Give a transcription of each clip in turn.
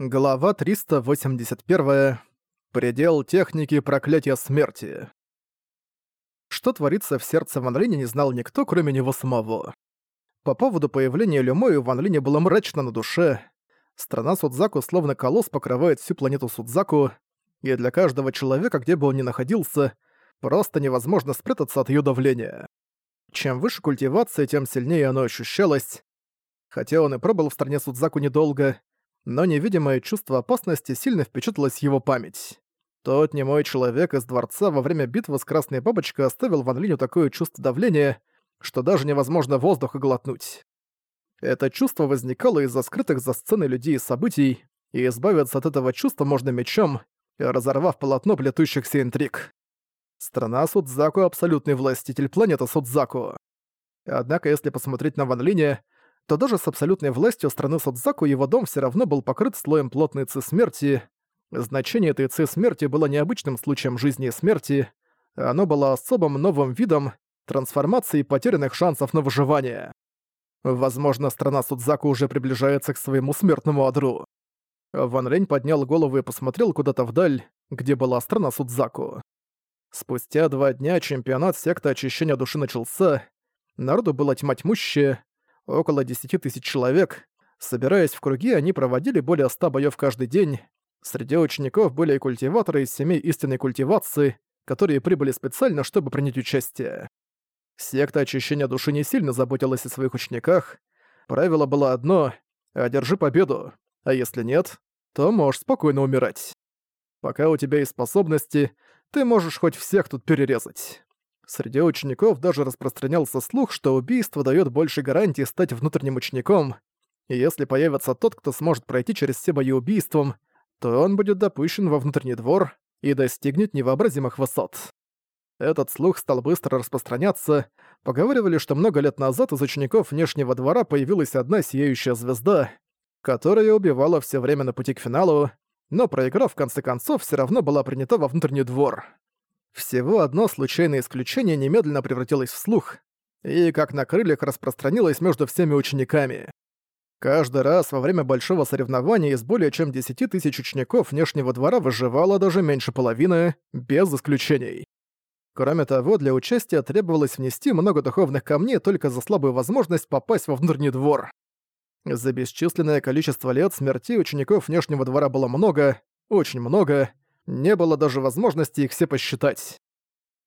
Глава 381. Предел техники проклятия смерти. Что творится в сердце Ван Линя не знал никто, кроме него самого. По поводу появления Люмо у Ван Линя было мрачно на душе. Страна Судзаку словно колосс покрывает всю планету Судзаку, и для каждого человека, где бы он ни находился, просто невозможно спрятаться от ее давления. Чем выше культивация, тем сильнее оно ощущалось. Хотя он и пробыл в стране Судзаку недолго, но невидимое чувство опасности сильно впечаталось в его память. Тот немой человек из дворца во время битвы с Красной Бабочкой оставил Ван Линю такое чувство давления, что даже невозможно воздуха глотнуть. Это чувство возникало из-за скрытых за сценой людей и событий, и избавиться от этого чувства можно мечом, разорвав полотно плетущихся интриг. Страна Судзаку — абсолютный властитель планеты Судзаку. Однако, если посмотреть на Ван Линя, то даже с абсолютной властью страны Судзаку его дом все равно был покрыт слоем плотной ци смерти. Значение этой ци смерти было необычным случаем жизни и смерти, оно было особым новым видом трансформации потерянных шансов на выживание. Возможно, страна Судзаку уже приближается к своему смертному адру. Ван Лень поднял голову и посмотрел куда-то вдаль, где была страна Судзаку. Спустя два дня чемпионат секты очищения души начался, народу было тьма тьмущая, около 10 тысяч человек. Собираясь в круги, они проводили более 100 боёв каждый день. Среди учеников были и культиваторы из семей истинной культивации, которые прибыли специально, чтобы принять участие. Секта очищения души не сильно заботилась о своих учениках. Правило было одно — одержи победу, а если нет, то можешь спокойно умирать. Пока у тебя есть способности, ты можешь хоть всех тут перерезать. Среди учеников даже распространялся слух, что убийство дает больше гарантий стать внутренним учеником, и если появится тот, кто сможет пройти через все бои убийством, то он будет допущен во внутренний двор и достигнет невообразимых высот. Этот слух стал быстро распространяться. Поговаривали, что много лет назад из учеников внешнего двора появилась одна сияющая звезда, которая убивала все время на пути к финалу, но проиграв в конце концов, все равно была принята во внутренний двор. Всего одно случайное исключение немедленно превратилось в слух, и как на крыльях распространилось между всеми учениками. Каждый раз во время большого соревнования из более чем 10 тысяч учеников внешнего двора выживало даже меньше половины, без исключений. Кроме того, для участия требовалось внести много духовных камней только за слабую возможность попасть во внутренний двор. За бесчисленное количество лет смертей учеников внешнего двора было много, очень много, не было даже возможности их все посчитать.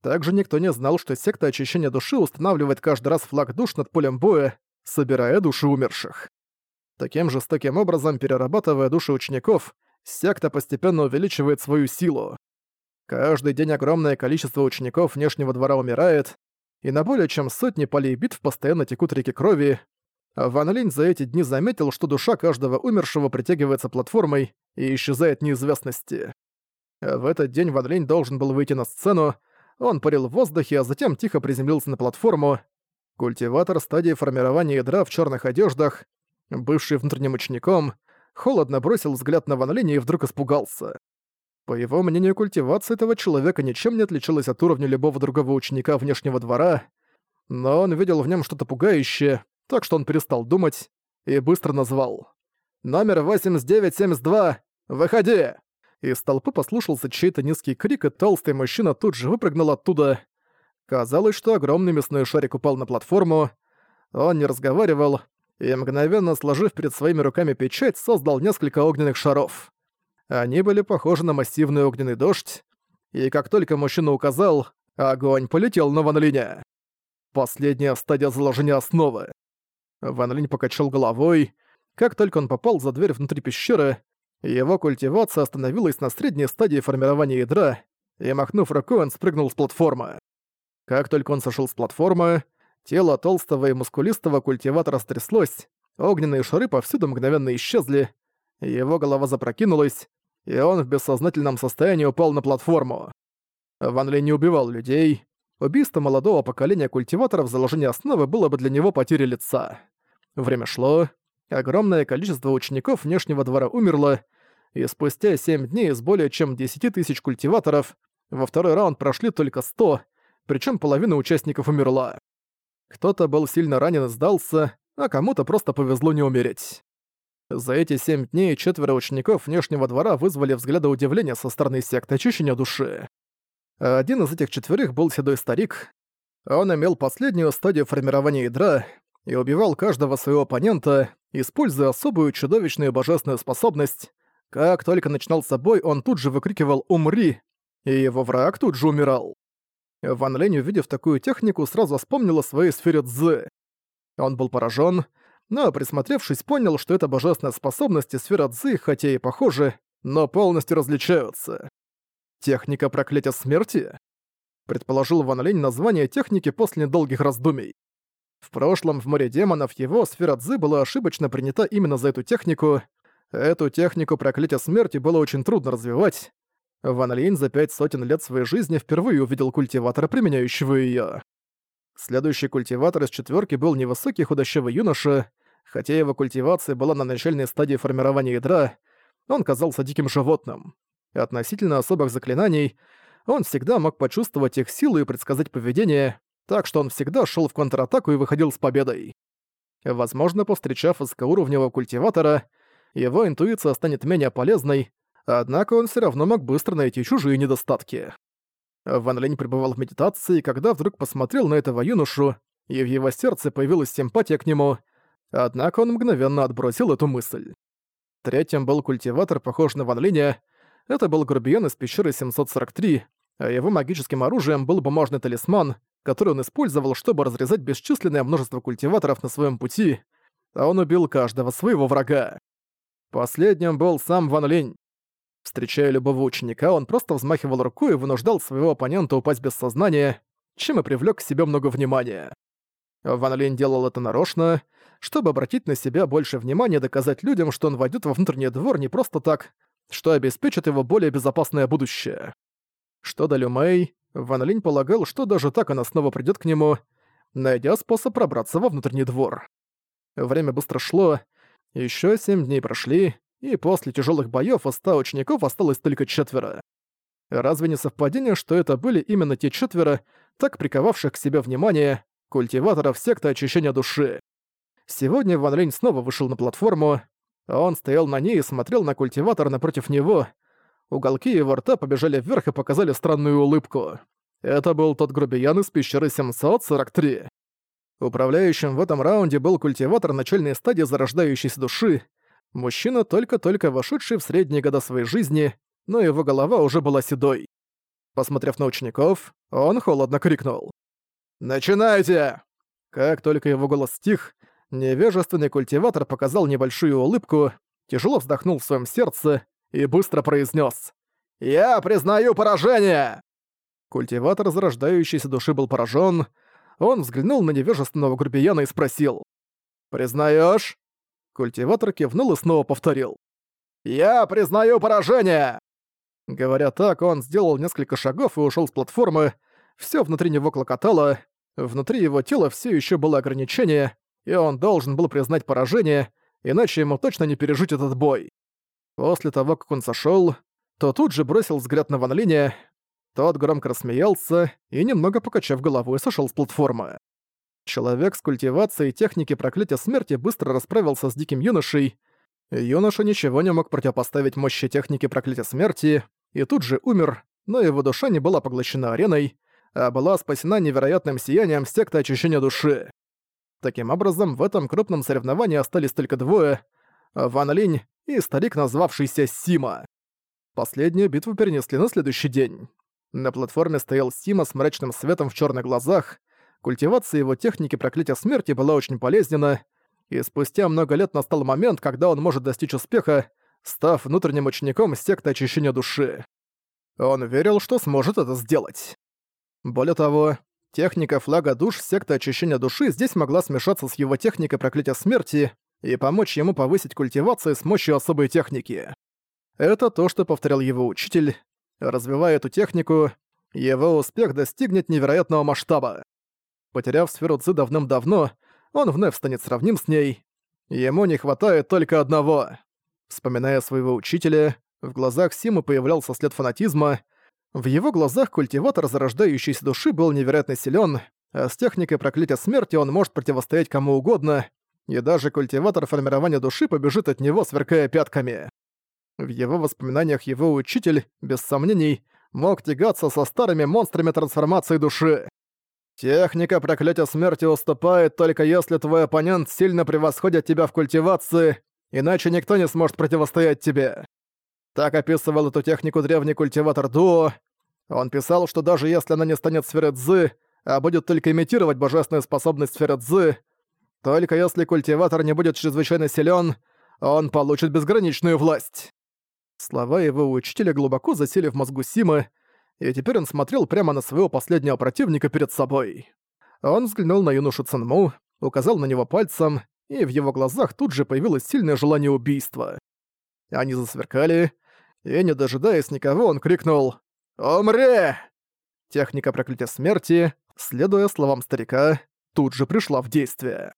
Также никто не знал, что секта очищения души устанавливает каждый раз флаг душ над полем боя, собирая души умерших. Таким жестоким образом, перерабатывая души учеников, секта постепенно увеличивает свою силу. Каждый день огромное количество учеников внешнего двора умирает, и на более чем сотни полей битв постоянно текут реки крови. Ван Линь за эти дни заметил, что душа каждого умершего притягивается платформой и исчезает неизвестности. В этот день Ван Линь должен был выйти на сцену, он парил в воздухе, а затем тихо приземлился на платформу. Культиватор стадии формирования ядра в черных одеждах, бывший внутренним учеником, холодно бросил взгляд на Ван Линя и вдруг испугался. По его мнению, культивация этого человека ничем не отличалась от уровня любого другого ученика внешнего двора, но он видел в нем что-то пугающее, так что он перестал думать и быстро назвал. «Номер 8972! Выходи!» Из толпы послушался чей-то низкий крик, и толстый мужчина тут же выпрыгнул оттуда. Казалось, что огромный мясной шарик упал на платформу. Он не разговаривал и, мгновенно сложив перед своими руками печать, создал несколько огненных шаров. Они были похожи на массивный огненный дождь, и как только мужчина указал, огонь полетел на Ван Линя. Последняя стадия заложения основы. Ван Линь покачал головой. Как только он попал за дверь внутри пещеры, его культивация остановилась на средней стадии формирования ядра, и, махнув рукой, он спрыгнул с платформы. Как только он сошел с платформы, тело толстого и мускулистого культиватора стряслось, огненные шары повсюду мгновенно исчезли, его голова запрокинулась, и он в бессознательном состоянии упал на платформу. Ван Ли не убивал людей. Убийство молодого поколения культиваторов в заложении основы было бы для него потерей лица. Время шло, Огромное количество учеников внешнего двора умерло, и спустя 7 дней из более чем 10 тысяч культиваторов во второй раунд прошли только 100, причем половина участников умерла. Кто-то был сильно ранен и сдался, а кому-то просто повезло не умереть. За эти семь дней четверо учеников внешнего двора вызвали взгляды удивления со стороны секты очищения души. Один из этих четверых был седой старик. Он имел последнюю стадию формирования ядра и убивал каждого своего оппонента, используя особую чудовищную божественную способность. Как только начинал с бой, он тут же выкрикивал «Умри!», и его враг тут же умирал. Ван Лень, увидев такую технику, сразу вспомнил о своей сфере Цзы. Он был поражен, но, присмотревшись, понял, что это божественная способность и сфера Цзы, хотя и похожи, но полностью различаются. Техника проклятия смерти? Предположил Ван Лень название техники после недолгих раздумий. В прошлом в море демонов его сфера Цзы была ошибочно принята именно за эту технику. Эту технику проклятия смерти было очень трудно развивать. Ван Линь за пять сотен лет своей жизни впервые увидел культиватора, применяющего её. Следующий культиватор из четвёрки был невысокий худощавый юноша. Хотя его культивация была на начальной стадии формирования ядра, он казался диким животным. Относительно особых заклинаний, он всегда мог почувствовать их силу и предсказать поведение, так что он всегда шел в контратаку и выходил с победой. Возможно, повстречав высокоуровневого культиватора, его интуиция станет менее полезной, однако он все равно мог быстро найти чужие недостатки. Ван Линь пребывал в медитации, когда вдруг посмотрел на этого юношу, и в его сердце появилась симпатия к нему, однако он мгновенно отбросил эту мысль. Третьим был культиватор, похож на Ван Линя. Это был грубиян из пещеры 743, а его магическим оружием был бумажный талисман, который он использовал, чтобы разрезать бесчисленное множество культиваторов на своем пути, а он убил каждого своего врага. Последним был сам Ван Линь. Встречая любого ученика, он просто взмахивал рукой и вынуждал своего оппонента упасть без сознания, чем и привлёк к себе много внимания. Ван Линь делал это нарочно, чтобы обратить на себя больше внимания и доказать людям, что он войдет во внутренний двор не просто так, что обеспечит его более безопасное будущее. Что до Люмей, Ван Линь полагал, что даже так она снова придёт к нему, найдя способ пробраться во внутренний двор. Время быстро шло, ещё семь дней прошли, и после тяжелых боев из ста учеников осталось только четверо. Разве не совпадение, что это были именно те четверо, так приковавших к себе внимание, культиваторов секты очищения души? Сегодня Ван Линь снова вышел на платформу, он стоял на ней и смотрел на культиватор напротив него. Уголки его рта побежали вверх и показали странную улыбку. Это был тот грубиян из пещеры 743. Управляющим в этом раунде был культиватор начальной стадии зарождающейся души, Мужчина, только-только вошедший в средние года своей жизни, но его голова уже была седой. Посмотрев на учеников, он холодно крикнул. «Начинайте!» Как только его голос стих, невежественный культиватор показал небольшую улыбку, тяжело вздохнул в своем сердце и быстро произнес: «Я признаю поражение!» Культиватор зарождающейся души был поражен. Он взглянул на невежественного грубияна и спросил. «Признаешь? Культиватор кивнул и снова повторил. «Я признаю поражение!» Говоря так, он сделал несколько шагов и ушел с платформы. Все внутри него клокотало. Внутри его тела все еще было ограничение, и он должен был признать поражение, иначе ему точно не пережить этот бой. После того, как он сошел, то тут же бросил взгляд на Ван Линя. Тот громко рассмеялся и, немного покачав головой, сошел с платформы. Человек с культивацией техники проклятия смерти быстро расправился с диким юношей. Юноша ничего не мог противопоставить мощи техники проклятия смерти и тут же умер, но его душа не была поглощена ареной, а была спасена невероятным сиянием секты очищения души. Таким образом, в этом крупном соревновании остались только двое — Ван Линь и старик, назвавшийся Сима. Последнюю битву перенесли на следующий день. На платформе стоял Сима с мрачным светом в черных глазах, Культивация его техники проклятия смерти была очень полезнена, и спустя много лет настал момент, когда он может достичь успеха, став внутренним учеником секты очищения души. Он верил, что сможет это сделать. Более того, техника флага душ секты очищения души здесь могла смешаться с его техникой проклятия смерти и помочь ему повысить культивацию с мощью особой техники. Это то, что повторял его учитель. Развивая эту технику, его успех достигнет невероятного масштаба. Потеряв сферу Цзы давным-давно, он вновь станет сравним с ней. Ему не хватает только одного. Вспоминая своего учителя, в глазах Симы появлялся след фанатизма. В его глазах культиватор зарождающейся души был невероятно силен, а с техникой проклятия смерти он может противостоять кому угодно, и даже культиватор формирования души побежит от него, сверкая пятками. В его воспоминаниях его учитель, без сомнений, мог тягаться со старыми монстрами трансформации души. Техника проклятия смерти уступает только если твой оппонент сильно превосходит тебя в культивации, иначе никто не сможет противостоять тебе. Так описывал эту технику древний культиватор Дуо. Он писал, что даже если она не станет сферой Цзы, а будет только имитировать божественную способность сферы Цзы, только если культиватор не будет чрезвычайно силен, он получит безграничную власть. Слова его учителя глубоко засели в мозгу Симы, и теперь он смотрел прямо на своего последнего противника перед собой. Он взглянул на юношу Цинму, указал на него пальцем, и в его глазах тут же появилось сильное желание убийства. Они засверкали, и, не дожидаясь никого, он крикнул «Умри!». Техника проклятия смерти, следуя словам старика, тут же пришла в действие.